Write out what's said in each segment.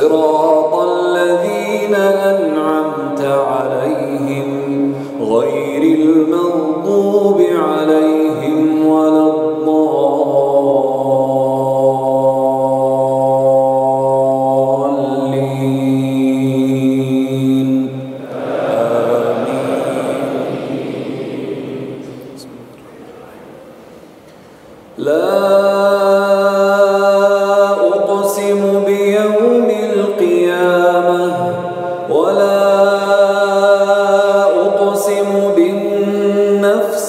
صراط الذين أنعمت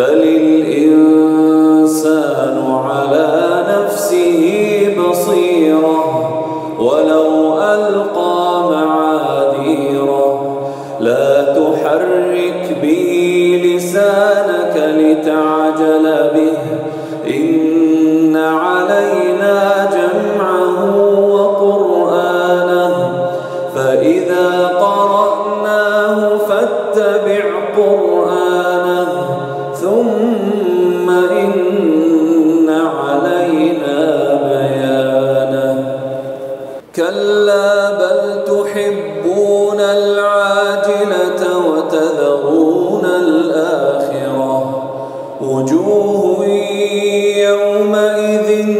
بل الإنسان على نفسه بصيرة ولو ألقى معاذيره لا تحرك به لسانك لتعجل به إن تحبون العاجلة وتذرون الآخرة وجوه يومئذ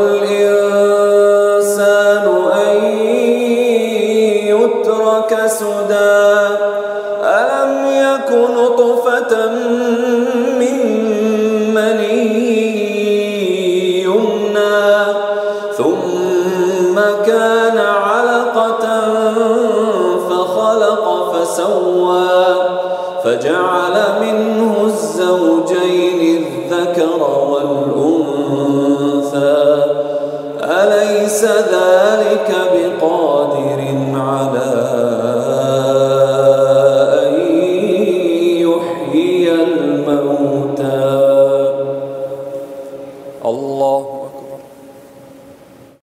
الإنسان أن يترك سدى. ألم يك نطفة من يمنى؟ ثم كان علقة فخلق فسوى. فجعل منه الزوجين الذكر والأنثى.